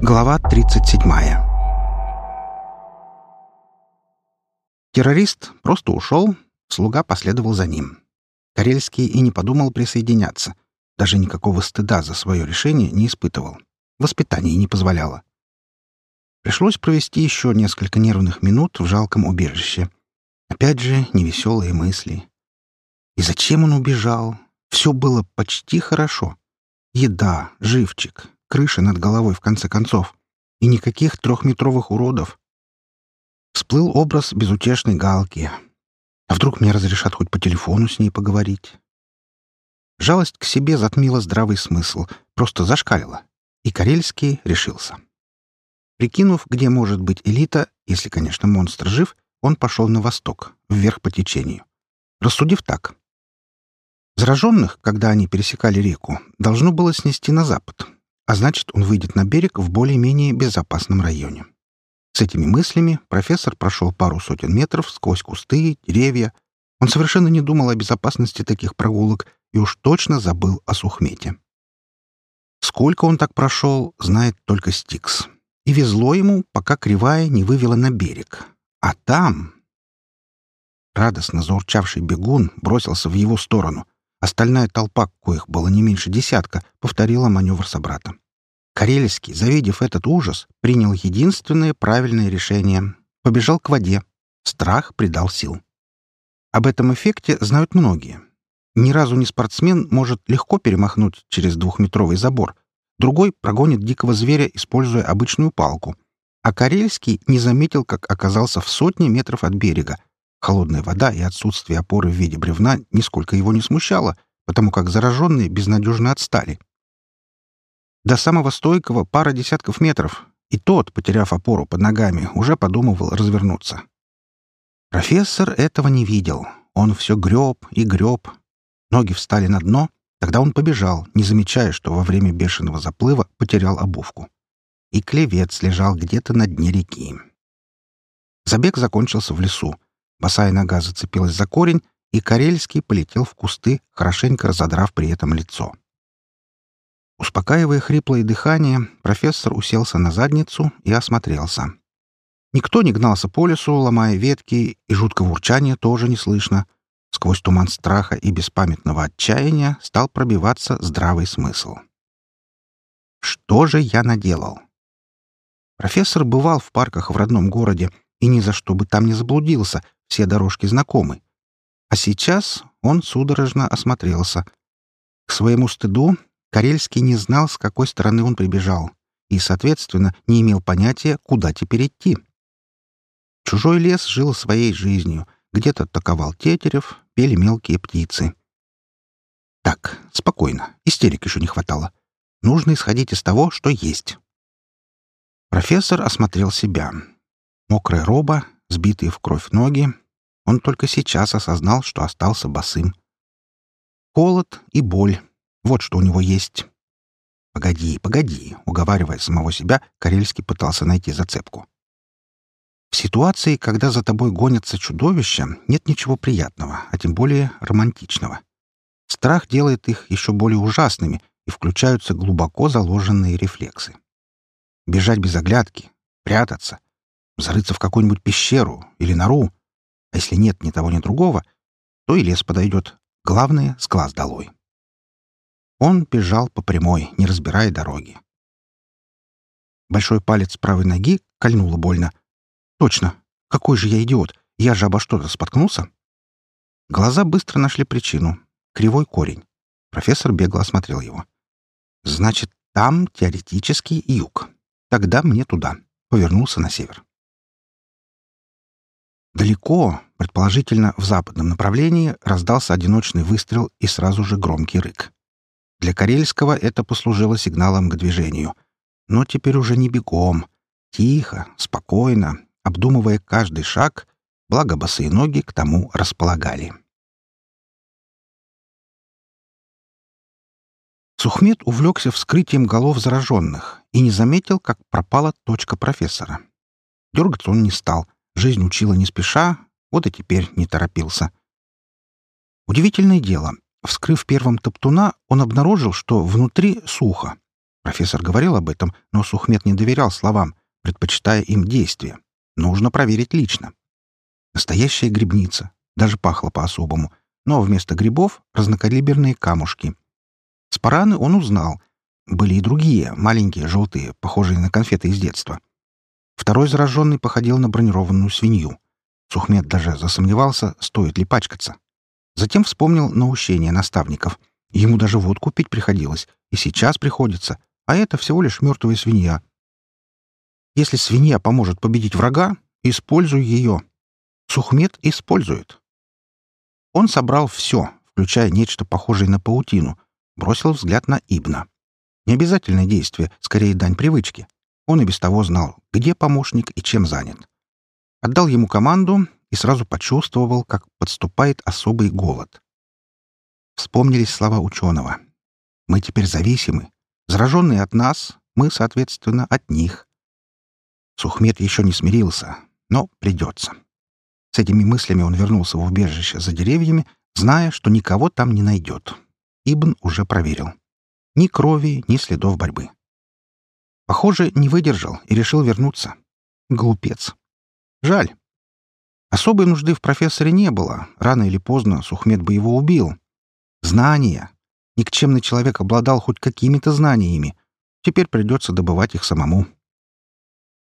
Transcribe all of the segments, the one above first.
Глава 37. Террорист просто ушел, слуга последовал за ним. Карельский и не подумал присоединяться. Даже никакого стыда за свое решение не испытывал. Воспитание не позволяло. Пришлось провести еще несколько нервных минут в жалком убежище. Опять же, невеселые мысли. И зачем он убежал? Все было почти хорошо. Еда, живчик, крыша над головой, в конце концов. И никаких трехметровых уродов. Всплыл образ безутешной галки. А вдруг мне разрешат хоть по телефону с ней поговорить? Жалость к себе затмила здравый смысл, просто зашкалила. И Карельский решился. Прикинув, где может быть элита, если, конечно, монстр жив, он пошел на восток, вверх по течению. Рассудив так. Зараженных, когда они пересекали реку, должно было снести на запад, а значит, он выйдет на берег в более-менее безопасном районе. С этими мыслями профессор прошел пару сотен метров сквозь кусты, деревья. Он совершенно не думал о безопасности таких прогулок и уж точно забыл о сухмете. Сколько он так прошел, знает только Стикс. И везло ему, пока кривая не вывела на берег. А там... Радостно заурчавший бегун бросился в его сторону. Остальная толпа, коих было не меньше десятка, повторила маневр собрата. Карельский, завидев этот ужас, принял единственное правильное решение. Побежал к воде. Страх придал сил. Об этом эффекте знают многие. Ни разу не спортсмен может легко перемахнуть через двухметровый забор. Другой прогонит дикого зверя, используя обычную палку. А Карельский не заметил, как оказался в сотне метров от берега, Холодная вода и отсутствие опоры в виде бревна нисколько его не смущало, потому как зараженные безнадежно отстали. До самого стойкого пара десятков метров, и тот, потеряв опору под ногами, уже подумывал развернуться. Профессор этого не видел. Он все греб и греб. Ноги встали на дно, тогда он побежал, не замечая, что во время бешеного заплыва потерял обувку. И клевец лежал где-то на дне реки. Забег закончился в лесу, Босая нога зацепилась за корень, и Карельский полетел в кусты, хорошенько разодрав при этом лицо. Успокаивая хриплое дыхание, профессор уселся на задницу и осмотрелся. Никто не гнался по лесу, ломая ветки, и жуткого урчания тоже не слышно. Сквозь туман страха и беспамятного отчаяния стал пробиваться здравый смысл. Что же я наделал? Профессор бывал в парках в родном городе и ни за что бы там не заблудился, все дорожки знакомы. А сейчас он судорожно осмотрелся. К своему стыду Карельский не знал, с какой стороны он прибежал, и, соответственно, не имел понятия, куда теперь идти. Чужой лес жил своей жизнью. Где-то таковал тетерев, пели мелкие птицы. Так, спокойно, истерик еще не хватало. Нужно исходить из того, что есть. Профессор осмотрел себя. Мокрая роба, сбитые в кровь ноги. Он только сейчас осознал, что остался босым. Холод и боль — вот что у него есть. «Погоди, погоди», — уговаривая самого себя, Карельский пытался найти зацепку. В ситуации, когда за тобой гонятся чудовища, нет ничего приятного, а тем более романтичного. Страх делает их еще более ужасными, и включаются глубоко заложенные рефлексы. Бежать без оглядки, прятаться, зарыться в какую-нибудь пещеру или нору. А если нет ни того, ни другого, то и лес подойдет. Главное — с глаз долой. Он бежал по прямой, не разбирая дороги. Большой палец правой ноги кольнуло больно. «Точно! Какой же я идиот! Я же обо что-то споткнулся!» Глаза быстро нашли причину. Кривой корень. Профессор бегло осмотрел его. «Значит, там теоретически юг. Тогда мне туда». Повернулся на север. Далеко, предположительно в западном направлении, раздался одиночный выстрел и сразу же громкий рык. Для Карельского это послужило сигналом к движению. Но теперь уже не бегом. Тихо, спокойно, обдумывая каждый шаг, благо босые ноги к тому располагали. Сухмед увлекся вскрытием голов зараженных и не заметил, как пропала точка профессора. Дергаться он не стал — Жизнь учила не спеша, вот и теперь не торопился. Удивительное дело. Вскрыв первым топтуна, он обнаружил, что внутри сухо. Профессор говорил об этом, но Сухмет не доверял словам, предпочитая им действия. Нужно проверить лично. Настоящая грибница. Даже пахло по-особому. Но вместо грибов — разнокалиберные камушки. Спараны он узнал. Были и другие, маленькие, желтые, похожие на конфеты из детства. Второй зараженный походил на бронированную свинью. Сухмед даже засомневался, стоит ли пачкаться. Затем вспомнил наущение наставников. Ему даже водку пить приходилось, и сейчас приходится, а это всего лишь мертвая свинья. Если свинья поможет победить врага, используй ее. Сухмед использует. Он собрал все, включая нечто похожее на паутину, бросил взгляд на Ибна. Необязательное действие, скорее дань привычки. Он и без того знал, где помощник и чем занят. Отдал ему команду и сразу почувствовал, как подступает особый голод. Вспомнились слова ученого. «Мы теперь зависимы. Зараженные от нас, мы, соответственно, от них». Сухмед еще не смирился, но придется. С этими мыслями он вернулся в убежище за деревьями, зная, что никого там не найдет. Ибн уже проверил. Ни крови, ни следов борьбы. Похоже, не выдержал и решил вернуться. Глупец. Жаль. Особой нужды в профессоре не было. Рано или поздно Сухмед бы его убил. Знания. Никчемный человек обладал хоть какими-то знаниями. Теперь придется добывать их самому.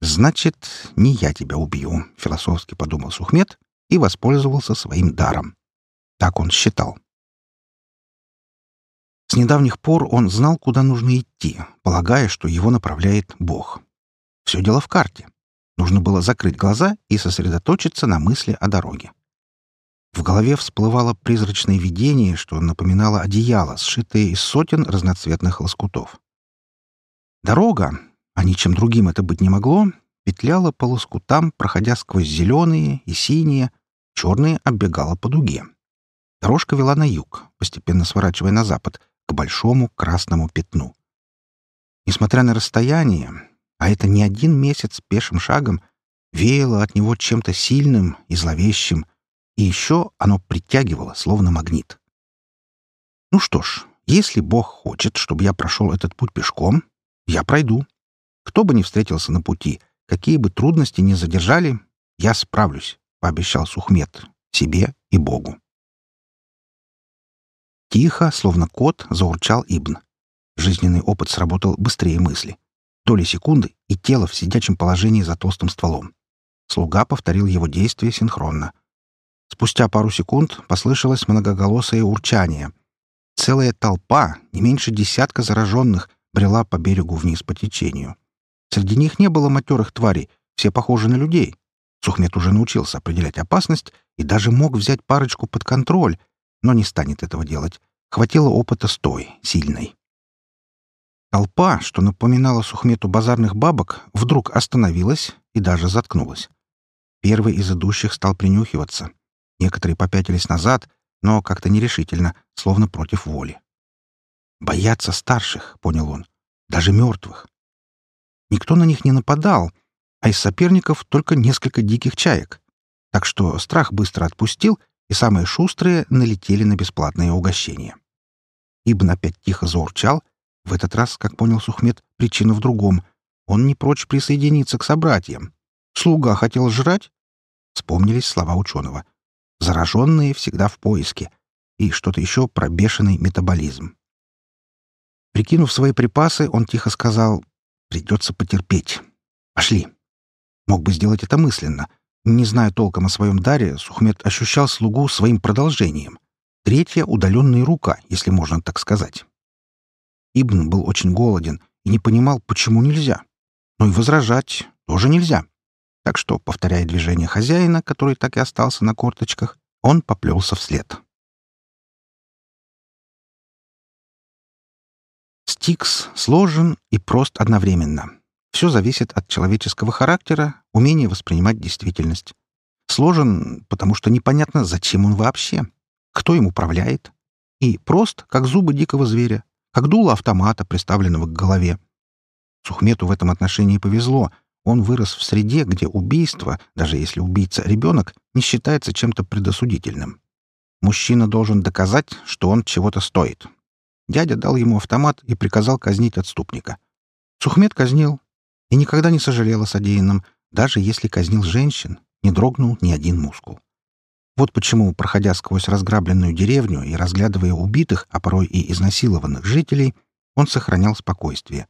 «Значит, не я тебя убью», — философски подумал Сухмед и воспользовался своим даром. Так он считал. С недавних пор он знал, куда нужно идти, полагая, что его направляет Бог. Все дело в карте. Нужно было закрыть глаза и сосредоточиться на мысли о дороге. В голове всплывало призрачное видение, что напоминало одеяло, сшитое из сотен разноцветных лоскутов. Дорога, а ничем другим это быть не могло, петляла по лоскутам, проходя сквозь зеленые и синие, черные оббегала по дуге. Дорожка вела на юг, постепенно сворачивая на запад, к большому красному пятну. Несмотря на расстояние, а это не один месяц пешим шагом, веяло от него чем-то сильным и зловещим, и еще оно притягивало, словно магнит. Ну что ж, если Бог хочет, чтобы я прошел этот путь пешком, я пройду. Кто бы ни встретился на пути, какие бы трудности ни задержали, я справлюсь, — пообещал Сухмед себе и Богу. Тихо, словно кот, заурчал Ибн. Жизненный опыт сработал быстрее мысли. Доли секунды, и тело в сидячем положении за толстым стволом. Слуга повторил его действия синхронно. Спустя пару секунд послышалось многоголосое урчание. Целая толпа, не меньше десятка зараженных, брела по берегу вниз по течению. Среди них не было матерых тварей, все похожи на людей. Сухмет уже научился определять опасность и даже мог взять парочку под контроль, но не станет этого делать. Хватило опыта с той, сильной. Толпа, что напоминала Сухмету базарных бабок, вдруг остановилась и даже заткнулась. Первый из идущих стал принюхиваться. Некоторые попятились назад, но как-то нерешительно, словно против воли. «Боятся старших», — понял он, — «даже мертвых». Никто на них не нападал, а из соперников только несколько диких чаек. Так что страх быстро отпустил, и самые шустрые налетели на бесплатные угощения. Ибн опять тихо заурчал. В этот раз, как понял Сухмед, причина в другом. Он не прочь присоединиться к собратьям. Слуга хотел жрать? Вспомнились слова ученого. Зараженные всегда в поиске. И что-то еще про бешеный метаболизм. Прикинув свои припасы, он тихо сказал «Придется потерпеть. Пошли». Мог бы сделать это мысленно — не зная толком о своем даре, Сухмед ощущал слугу своим продолжением. Третья — удаленная рука, если можно так сказать. Ибн был очень голоден и не понимал, почему нельзя. Но и возражать тоже нельзя. Так что, повторяя движение хозяина, который так и остался на корточках, он поплелся вслед. Стикс сложен и прост одновременно. Все зависит от человеческого характера, умения воспринимать действительность. Сложен, потому что непонятно, зачем он вообще, кто им управляет. И прост, как зубы дикого зверя, как дуло автомата, приставленного к голове. Сухмету в этом отношении повезло. Он вырос в среде, где убийство, даже если убийца — ребенок, не считается чем-то предосудительным. Мужчина должен доказать, что он чего-то стоит. Дядя дал ему автомат и приказал казнить отступника. Сухмед казнил и никогда не сожалел о содеянном, даже если казнил женщин, не дрогнул ни один мускул. Вот почему, проходя сквозь разграбленную деревню и разглядывая убитых, а порой и изнасилованных жителей, он сохранял спокойствие.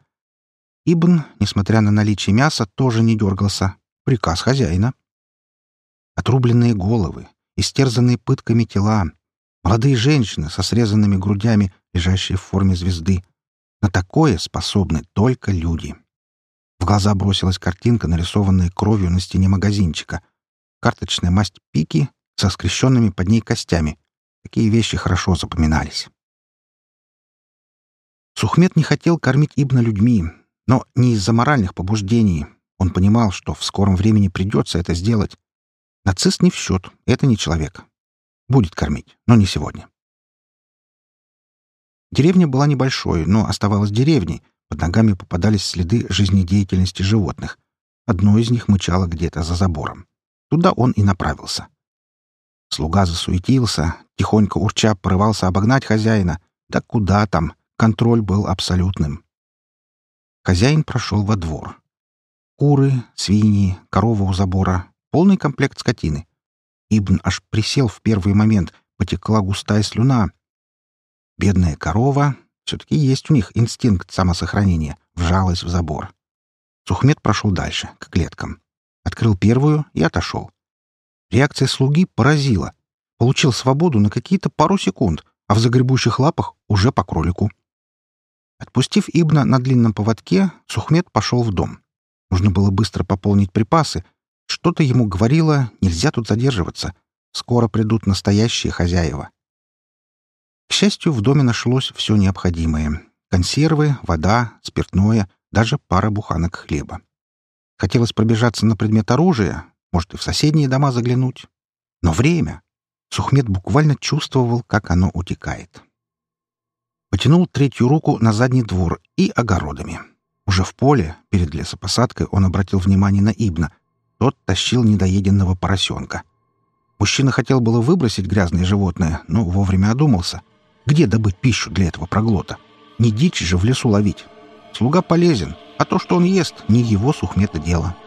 Ибн, несмотря на наличие мяса, тоже не дергался. Приказ хозяина. Отрубленные головы, истерзанные пытками тела, молодые женщины со срезанными грудями, лежащие в форме звезды. На такое способны только люди. В глаза бросилась картинка, нарисованная кровью на стене магазинчика. Карточная масть пики со скрещенными под ней костями. Такие вещи хорошо запоминались. Сухмед не хотел кормить Ибна людьми, но не из-за моральных побуждений. Он понимал, что в скором времени придется это сделать. Нацист не в счет, это не человек. Будет кормить, но не сегодня. Деревня была небольшой, но оставалась деревней. Под ногами попадались следы жизнедеятельности животных. Одно из них мычало где-то за забором. Туда он и направился. Слуга засуетился, тихонько урча порывался обогнать хозяина. Да куда там? Контроль был абсолютным. Хозяин прошел во двор. Куры, свиньи, корова у забора, полный комплект скотины. Ибн аж присел в первый момент, потекла густая слюна. Бедная корова, все-таки есть у них инстинкт самосохранения, вжалась в забор. Сухмед прошел дальше, к клеткам. Открыл первую и отошел. Реакция слуги поразила. Получил свободу на какие-то пару секунд, а в загребущих лапах уже по кролику. Отпустив Ибна на длинном поводке, Сухмед пошел в дом. Нужно было быстро пополнить припасы. Что-то ему говорило, нельзя тут задерживаться. Скоро придут настоящие хозяева. К счастью, в доме нашлось все необходимое. Консервы, вода, спиртное, даже пара буханок хлеба. Хотелось пробежаться на предмет оружия, может, и в соседние дома заглянуть. Но время... Сухмед буквально чувствовал, как оно утекает. Потянул третью руку на задний двор и огородами. Уже в поле, перед лесопосадкой, он обратил внимание на Ибна. Тот тащил недоеденного поросенка. Мужчина хотел было выбросить грязное животное, но вовремя одумался. Где добыть пищу для этого проглота? Не дичь же в лесу ловить. Слуга полезен, а то, что он ест, не его сухмета дело. —